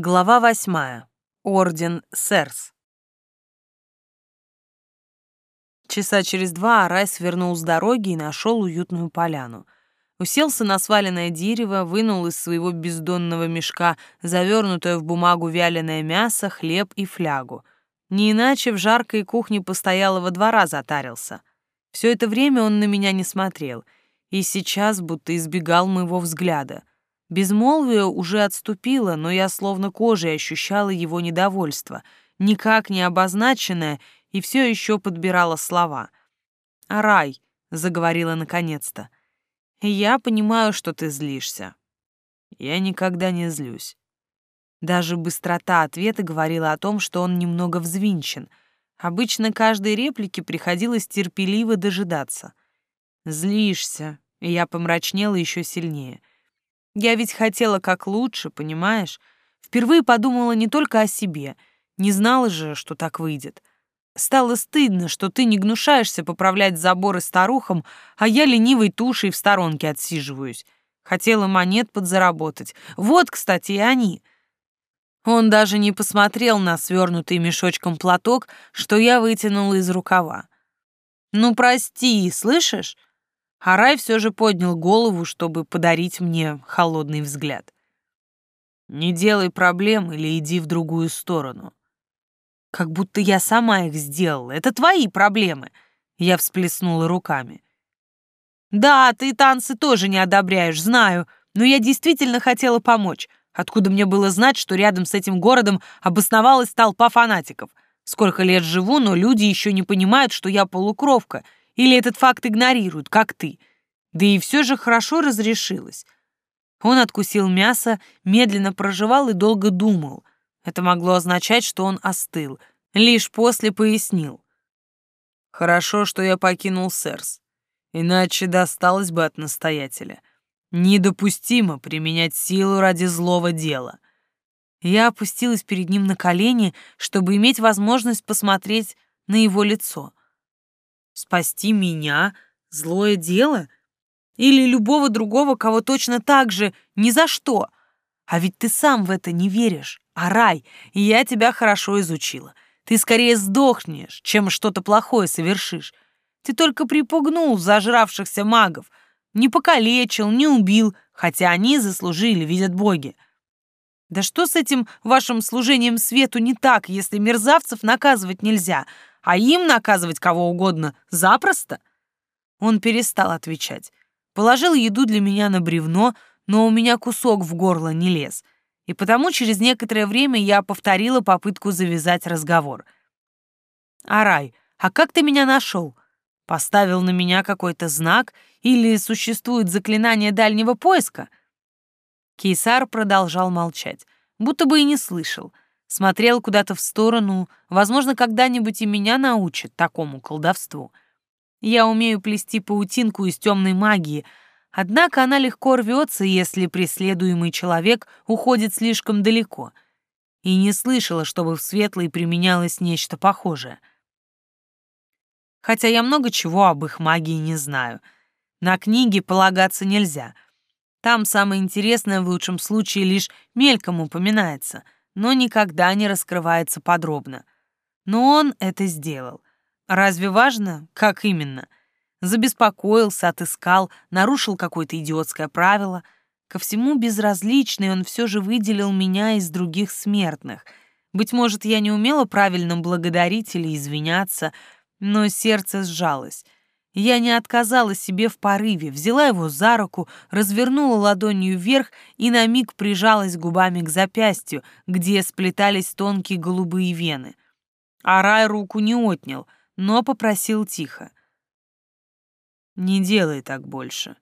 Глава восьмая. Орден Серс. Часа через два Арай свернул с дороги и нашел уютную поляну. Уселся на сваленное дерево, вынул из своего бездонного мешка завернутое в бумагу вяленое мясо, хлеб и флягу. Не иначе в жаркой кухне постоялого двора затарился. Все это время он на меня не смотрел, и сейчас будто избегал моего взгляда. Безмолвие уже отступило, но я словно кожей ощущала его недовольство, никак не обозначенное, и все еще подбирала слова. «Арай», — заговорила наконец-то, — «я понимаю, что ты злишься». «Я никогда не злюсь». Даже быстрота ответа говорила о том, что он немного взвинчен. Обычно каждой реплике приходилось терпеливо дожидаться. «Злишься», — я помрачнела еще сильнее — я ведь хотела как лучше, понимаешь? Впервые подумала не только о себе, не знала же, что так выйдет. Стало стыдно, что ты не гнушаешься поправлять заборы старухам, а я ленивой тушей в сторонке отсиживаюсь. Хотела монет подзаработать. Вот, кстати, и они. Он даже не посмотрел на свернутый мешочком платок, что я вытянула из рукава. «Ну, прости, слышишь? Харай все же поднял голову, чтобы подарить мне холодный взгляд. «Не делай проблем или иди в другую сторону». «Как будто я сама их сделала. Это твои проблемы», — я всплеснула руками. «Да, ты танцы тоже не одобряешь, знаю, но я действительно хотела помочь. Откуда мне было знать, что рядом с этим городом обосновалась толпа фанатиков? Сколько лет живу, но люди еще не понимают, что я полукровка — или этот факт игнорируют, как ты? Да и все же хорошо разрешилось. Он откусил мясо, медленно проживал и долго думал. Это могло означать, что он остыл. Лишь после пояснил. «Хорошо, что я покинул Сэрс. Иначе досталось бы от настоятеля. Недопустимо применять силу ради злого дела». Я опустилась перед ним на колени, чтобы иметь возможность посмотреть на его лицо. Спасти меня — злое дело? Или любого другого, кого точно так же, ни за что? А ведь ты сам в это не веришь. А рай, я тебя хорошо изучила. Ты скорее сдохнешь, чем что-то плохое совершишь. Ты только припугнул зажравшихся магов, не покалечил, не убил, хотя они заслужили, видят боги. Да что с этим вашим служением свету не так, если мерзавцев наказывать нельзя, а им наказывать кого угодно запросто? Он перестал отвечать. Положил еду для меня на бревно, но у меня кусок в горло не лез. И потому через некоторое время я повторила попытку завязать разговор. «Арай, а как ты меня нашел? Поставил на меня какой-то знак или существует заклинание дальнего поиска?» Кейсар продолжал молчать, будто бы и не слышал — смотрел куда-то в сторону, возможно, когда-нибудь и меня научат такому колдовству. Я умею плести паутинку из темной магии, однако она легко рвется, если преследуемый человек уходит слишком далеко. И не слышала, чтобы в светлой применялось нечто похожее. Хотя я много чего об их магии не знаю. На книги полагаться нельзя. Там самое интересное в лучшем случае лишь мельком упоминается — но никогда не раскрывается подробно. Но он это сделал. Разве важно, как именно? Забеспокоился, отыскал, нарушил какое-то идиотское правило. Ко всему безразличный он все же выделил меня из других смертных. Быть может, я не умела правильно благодарить или извиняться, но сердце сжалось — я не отказала себе в порыве, взяла его за руку, развернула ладонью вверх и на миг прижалась губами к запястью, где сплетались тонкие голубые вены. Арай руку не отнял, но попросил тихо. «Не делай так больше».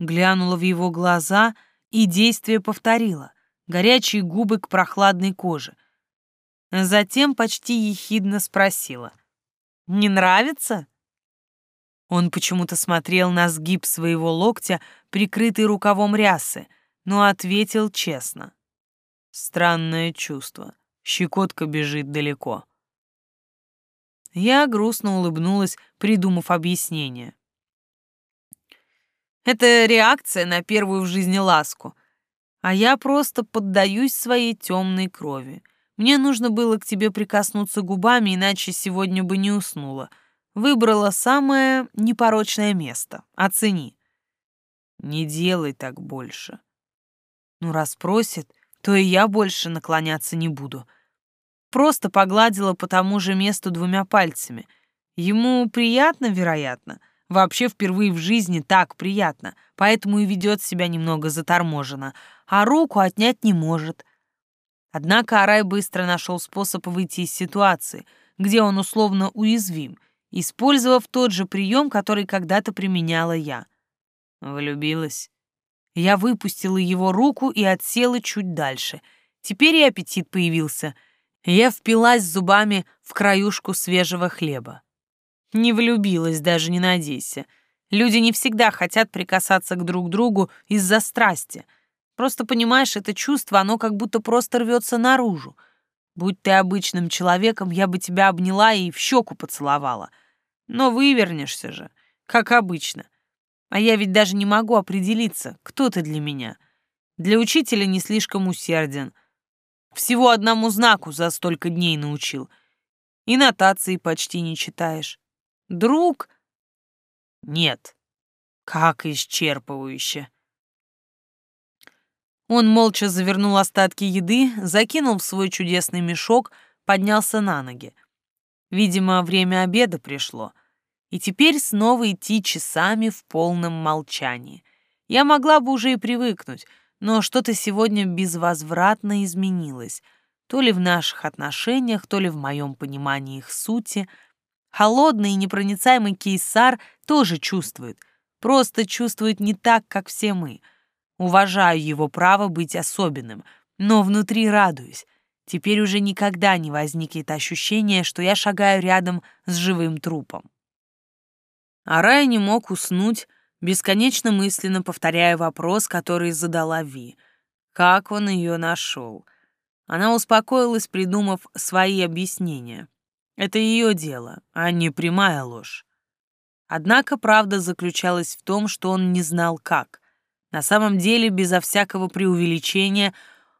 Глянула в его глаза и действие повторила. Горячие губы к прохладной коже. Затем почти ехидно спросила. «Не нравится?» Он почему-то смотрел на сгиб своего локтя, прикрытый рукавом рясы, но ответил честно. Странное чувство. Щекотка бежит далеко. Я грустно улыбнулась, придумав объяснение. Это реакция на первую в жизни ласку. А я просто поддаюсь своей темной крови. Мне нужно было к тебе прикоснуться губами, иначе сегодня бы не уснула. Выбрала самое непорочное место. Оцени. Не делай так больше. Ну, раз просит, то и я больше наклоняться не буду. Просто погладила по тому же месту двумя пальцами. Ему приятно, вероятно. Вообще впервые в жизни так приятно, поэтому и ведет себя немного заторможенно, а руку отнять не может. Однако Арай быстро нашел способ выйти из ситуации, где он условно уязвим, использовав тот же прием, который когда-то применяла я. Влюбилась. Я выпустила его руку и отсела чуть дальше. Теперь и аппетит появился. Я впилась зубами в краюшку свежего хлеба. Не влюбилась, даже не надейся. Люди не всегда хотят прикасаться к друг другу из-за страсти. Просто понимаешь, это чувство, оно как будто просто рвется наружу. Будь ты обычным человеком, я бы тебя обняла и в щеку поцеловала. Но вывернешься же, как обычно. А я ведь даже не могу определиться, кто ты для меня. Для учителя не слишком усерден. Всего одному знаку за столько дней научил. И нотации почти не читаешь. Друг? Нет. Как исчерпывающе. Он молча завернул остатки еды, закинул в свой чудесный мешок, поднялся на ноги. Видимо, время обеда пришло — и теперь снова идти часами в полном молчании. Я могла бы уже и привыкнуть, но что-то сегодня безвозвратно изменилось. То ли в наших отношениях, то ли в моем понимании их сути. Холодный и непроницаемый кейсар тоже чувствует. Просто чувствует не так, как все мы. Уважаю его право быть особенным, но внутри радуюсь. Теперь уже никогда не возникнет ощущение, что я шагаю рядом с живым трупом. А Рай не мог уснуть, бесконечно мысленно повторяя вопрос, который задала Ви. Как он ее нашел? Она успокоилась, придумав свои объяснения. Это ее дело, а не прямая ложь. Однако правда заключалась в том, что он не знал как. На самом деле, безо всякого преувеличения,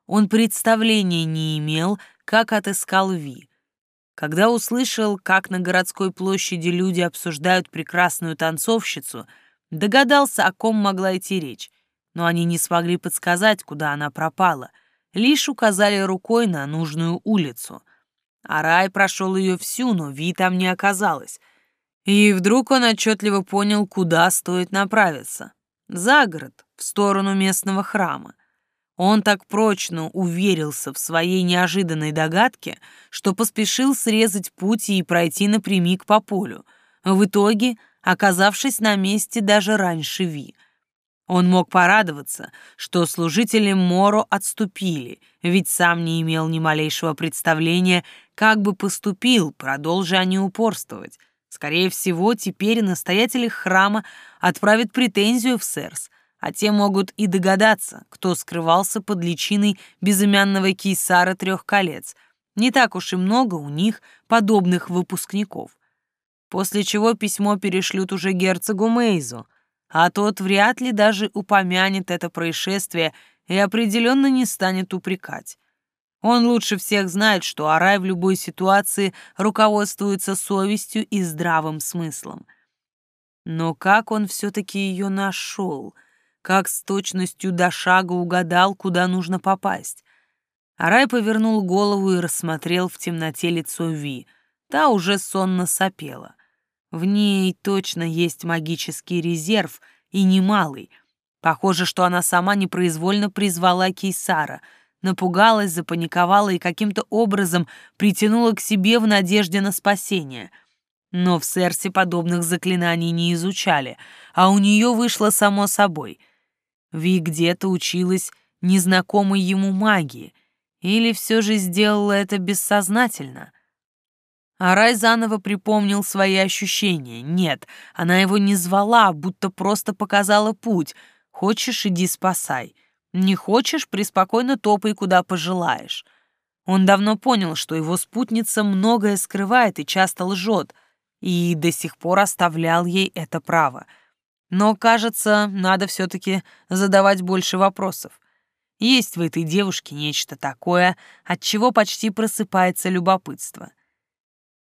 он представления не имел, как отыскал Ви. Когда услышал, как на городской площади люди обсуждают прекрасную танцовщицу, догадался, о ком могла идти речь, но они не смогли подсказать, куда она пропала, лишь указали рукой на нужную улицу. А рай прошел ее всю, но Ви там не оказалось. И вдруг он отчетливо понял, куда стоит направиться. За город, в сторону местного храма. Он так прочно уверился в своей неожиданной догадке, что поспешил срезать путь и пройти напрямик по полю, в итоге оказавшись на месте даже раньше Ви. Он мог порадоваться, что служители Моро отступили, ведь сам не имел ни малейшего представления, как бы поступил, продолжая они упорствовать. Скорее всего, теперь настоятели храма отправят претензию в Сэрс, а те могут и догадаться, кто скрывался под личиной безымянного кейсара трех колец. Не так уж и много у них подобных выпускников. После чего письмо перешлют уже герцогу Мейзу, а тот вряд ли даже упомянет это происшествие и определенно не станет упрекать. Он лучше всех знает, что Арай в любой ситуации руководствуется совестью и здравым смыслом. Но как он все-таки ее нашел — как с точностью до шага угадал, куда нужно попасть. Арай повернул голову и рассмотрел в темноте лицо Ви. Та уже сонно сопела. В ней точно есть магический резерв, и немалый. Похоже, что она сама непроизвольно призвала Кейсара, напугалась, запаниковала и каким-то образом притянула к себе в надежде на спасение — но в Серсе подобных заклинаний не изучали, а у нее вышло само собой. Ви где-то училась незнакомой ему магии, или все же сделала это бессознательно. Арай заново припомнил свои ощущения. Нет, она его не звала, будто просто показала путь. Хочешь, иди спасай. Не хочешь, преспокойно топай, куда пожелаешь. Он давно понял, что его спутница многое скрывает и часто лжет, и до сих пор оставлял ей это право — но, кажется, надо все-таки задавать больше вопросов. Есть в этой девушке нечто такое, от чего почти просыпается любопытство.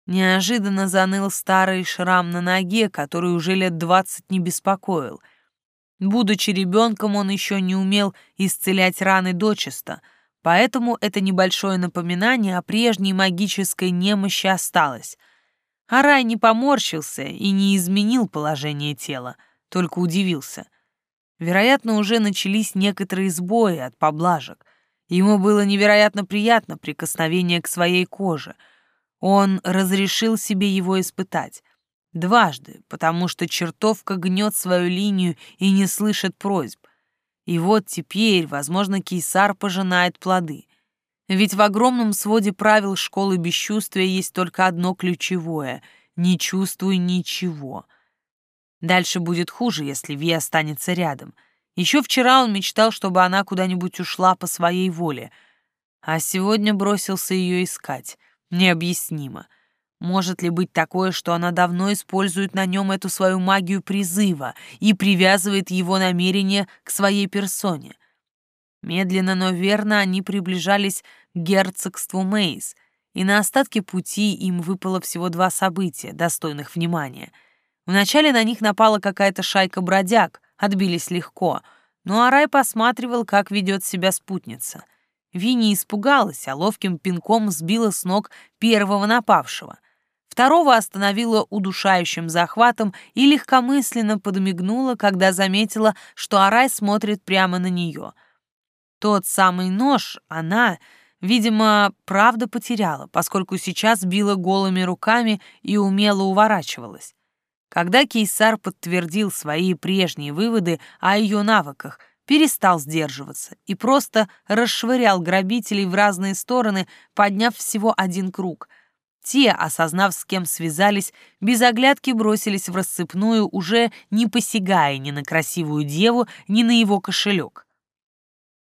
Неожиданно заныл старый шрам на ноге, который уже лет двадцать не беспокоил. Будучи ребенком, он еще не умел исцелять раны дочисто, поэтому это небольшое напоминание о прежней магической немощи осталось. Арай не поморщился и не изменил положение тела, только удивился. Вероятно, уже начались некоторые сбои от поблажек. Ему было невероятно приятно прикосновение к своей коже. Он разрешил себе его испытать. Дважды, потому что чертовка гнет свою линию и не слышит просьб. И вот теперь, возможно, Кейсар пожинает плоды. Ведь в огромном своде правил школы бесчувствия есть только одно ключевое — «не чувствуй ничего». Дальше будет хуже, если Ви останется рядом. Еще вчера он мечтал, чтобы она куда-нибудь ушла по своей воле, а сегодня бросился ее искать. Необъяснимо. Может ли быть такое, что она давно использует на нем эту свою магию призыва и привязывает его намерение к своей персоне? Медленно, но верно они приближались к герцогству Мейс, и на остатке пути им выпало всего два события, достойных внимания — Вначале на них напала какая-то шайка бродяг, отбились легко, но Арай посматривал, как ведет себя спутница. Винни испугалась, а ловким пинком сбила с ног первого напавшего. Второго остановила удушающим захватом и легкомысленно подмигнула, когда заметила, что Арай смотрит прямо на нее. Тот самый нож она, видимо, правда потеряла, поскольку сейчас била голыми руками и умело уворачивалась. Когда Кейсар подтвердил свои прежние выводы о ее навыках, перестал сдерживаться и просто расшвырял грабителей в разные стороны, подняв всего один круг. Те, осознав, с кем связались, без оглядки бросились в рассыпную, уже не посягая ни на красивую деву, ни на его кошелек.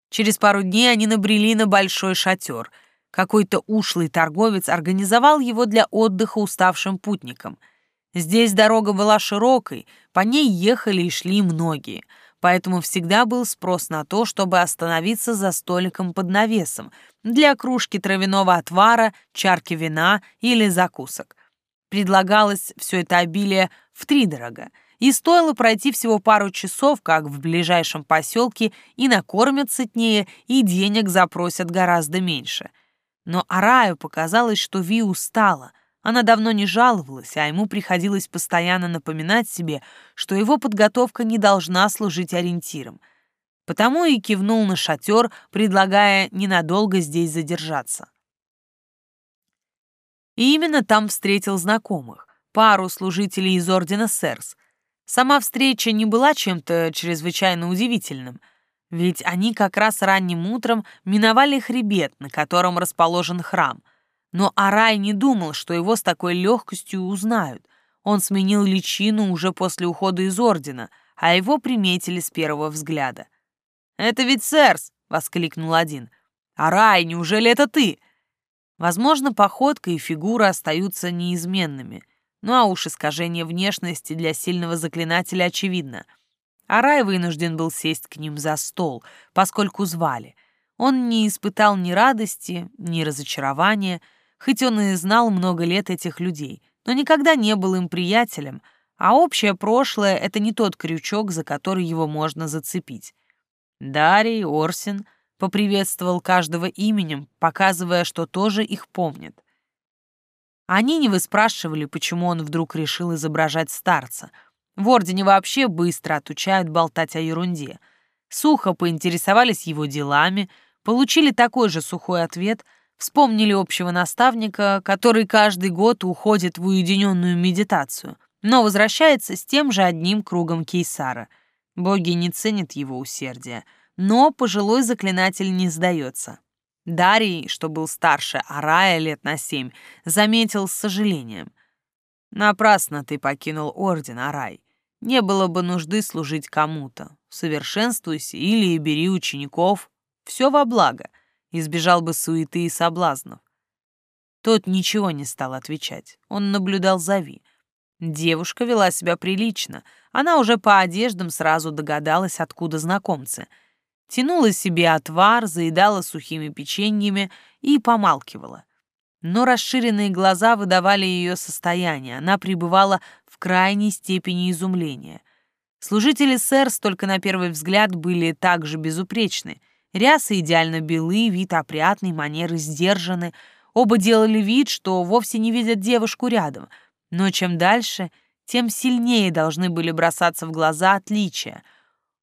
Через пару дней они набрели на большой шатер. Какой-то ушлый торговец организовал его для отдыха уставшим путникам — Здесь дорога была широкой, по ней ехали и шли многие, поэтому всегда был спрос на то, чтобы остановиться за столиком под навесом для кружки травяного отвара, чарки вина или закусок. Предлагалось все это обилие втридорога, и стоило пройти всего пару часов, как в ближайшем поселке и накормят сытнее, и денег запросят гораздо меньше. Но Араю показалось, что Ви устала — она давно не жаловалась, а ему приходилось постоянно напоминать себе, что его подготовка не должна служить ориентиром. Потому и кивнул на шатер, предлагая ненадолго здесь задержаться. И именно там встретил знакомых, пару служителей из Ордена Сэрс. Сама встреча не была чем-то чрезвычайно удивительным, ведь они как раз ранним утром миновали хребет, на котором расположен храм — но Арай не думал, что его с такой легкостью узнают. Он сменил личину уже после ухода из Ордена, а его приметили с первого взгляда. «Это ведь Сэрс!» — воскликнул один. «Арай, неужели это ты?» Возможно, походка и фигура остаются неизменными. Ну а уж искажение внешности для сильного заклинателя очевидно. Арай вынужден был сесть к ним за стол, поскольку звали. Он не испытал ни радости, ни разочарования — хоть он и знал много лет этих людей, но никогда не был им приятелем, а общее прошлое — это не тот крючок, за который его можно зацепить. Дарий, Орсин поприветствовал каждого именем, показывая, что тоже их помнит. Они не выспрашивали, почему он вдруг решил изображать старца. В Ордене вообще быстро отучают болтать о ерунде. Сухо поинтересовались его делами, получили такой же сухой ответ — Вспомнили общего наставника, который каждый год уходит в уединенную медитацию, но возвращается с тем же одним кругом кейсара. Боги не ценят его усердия, но пожилой заклинатель не сдается. Дарий, что был старше Арая лет на семь, заметил с сожалением. «Напрасно ты покинул орден, Арай. Не было бы нужды служить кому-то. Совершенствуйся или бери учеников. Все во благо избежал бы суеты и соблазнов. Тот ничего не стал отвечать. Он наблюдал за Ви. Девушка вела себя прилично. Она уже по одеждам сразу догадалась, откуда знакомцы. тянула себе отвар, заедала сухими печеньями и помалкивала. Но расширенные глаза выдавали ее состояние, она пребывала в крайней степени изумления. Служители сэрс только на первый взгляд были также безупречны. Рясы идеально белы, вид опрятный, манеры сдержаны. Оба делали вид, что вовсе не видят девушку рядом. Но чем дальше, тем сильнее должны были бросаться в глаза отличия —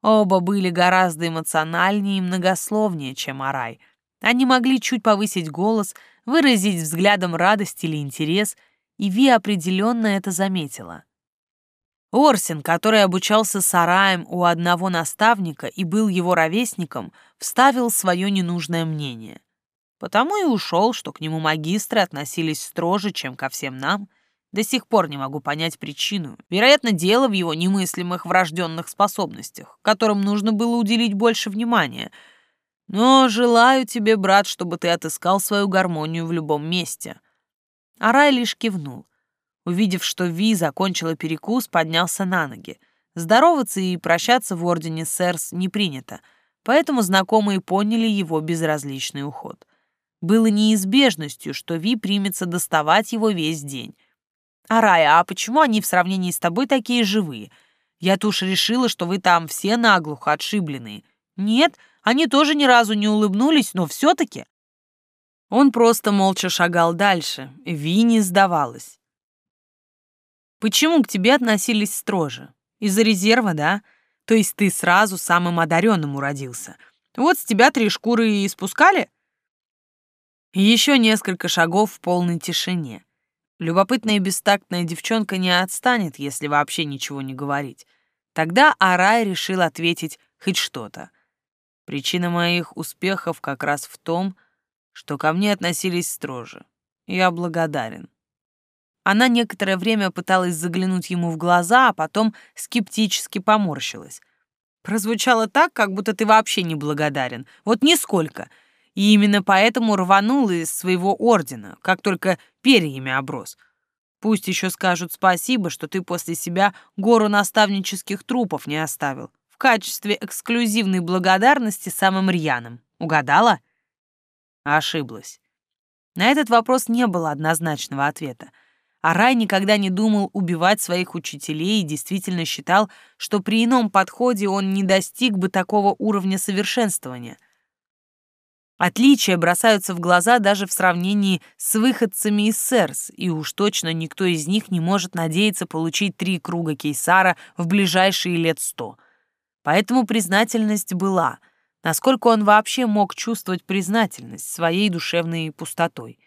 Оба были гораздо эмоциональнее и многословнее, чем Арай. Они могли чуть повысить голос, выразить взглядом радость или интерес, и Ви определенно это заметила. Орсин, который обучался с Араем у одного наставника и был его ровесником, вставил свое ненужное мнение. Потому и ушел, что к нему магистры относились строже, чем ко всем нам — до сих пор не могу понять причину. Вероятно, дело в его немыслимых врожденных способностях, которым нужно было уделить больше внимания. Но желаю тебе, брат, чтобы ты отыскал свою гармонию в любом месте». Арай лишь кивнул. Увидев, что Ви закончила перекус, поднялся на ноги. Здороваться и прощаться в Ордене Сэрс не принято, поэтому знакомые поняли его безразличный уход. Было неизбежностью, что Ви примется доставать его весь день. «Арая, а почему они в сравнении с тобой такие живые? Я-то уж решила, что вы там все наглухо отшибленные. Нет, они тоже ни разу не улыбнулись, но все-таки...» Он просто молча шагал дальше. Ви не сдавалась. «Почему к тебе относились строже? Из-за резерва, да? То есть ты сразу самым одаренным уродился. Вот с тебя три шкуры и спускали?» Еще несколько шагов в полной тишине. Любопытная и бестактная девчонка не отстанет, если вообще ничего не говорить. Тогда Арай решил ответить хоть что-то. Причина моих успехов как раз в том, что ко мне относились строже. Я благодарен. Она некоторое время пыталась заглянуть ему в глаза, а потом скептически поморщилась. Прозвучало так, как будто ты вообще не благодарен. Вот нисколько — и именно поэтому рванул из своего ордена, как только перьями оброс. Пусть еще скажут спасибо, что ты после себя гору наставнических трупов не оставил. В качестве эксклюзивной благодарности самым рьяным. Угадала? Ошиблась. На этот вопрос не было однозначного ответа. Арай никогда не думал убивать своих учителей и действительно считал, что при ином подходе он не достиг бы такого уровня совершенствования. Отличия бросаются в глаза даже в сравнении с выходцами из СЭРС, и уж точно никто из них не может надеяться получить три круга кейсара в ближайшие лет сто. Поэтому признательность была. Насколько он вообще мог чувствовать признательность своей душевной пустотой.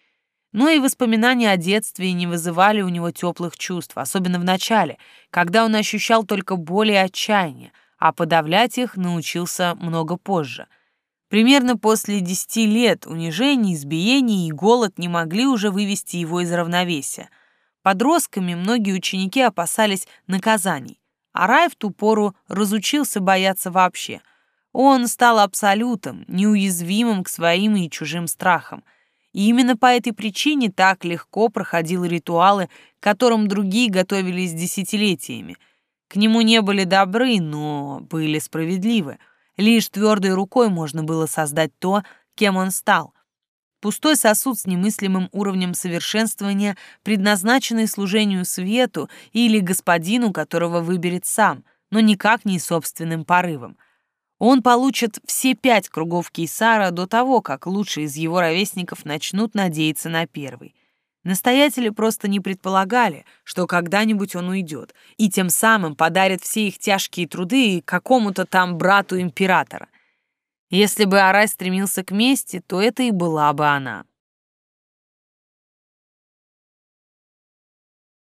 Но и воспоминания о детстве не вызывали у него теплых чувств, особенно в начале, когда он ощущал только боль и отчаяние, а подавлять их научился много позже — Примерно после десяти лет унижений, избиений и голод не могли уже вывести его из равновесия. Подростками многие ученики опасались наказаний, а Рай в ту пору разучился бояться вообще. Он стал абсолютом, неуязвимым к своим и чужим страхам. И именно по этой причине так легко проходил ритуалы, которым другие готовились десятилетиями. К нему не были добры, но были справедливы — Лишь твердой рукой можно было создать то, кем он стал. Пустой сосуд с немыслимым уровнем совершенствования, предназначенный служению свету или господину, которого выберет сам, но никак не собственным порывом. Он получит все пять кругов Кейсара до того, как лучшие из его ровесников начнут надеяться на первый. Настоятели просто не предполагали, что когда-нибудь он уйдет, и тем самым подарит все их тяжкие труды какому-то там брату императора. Если бы Арай стремился к мести, то это и была бы она.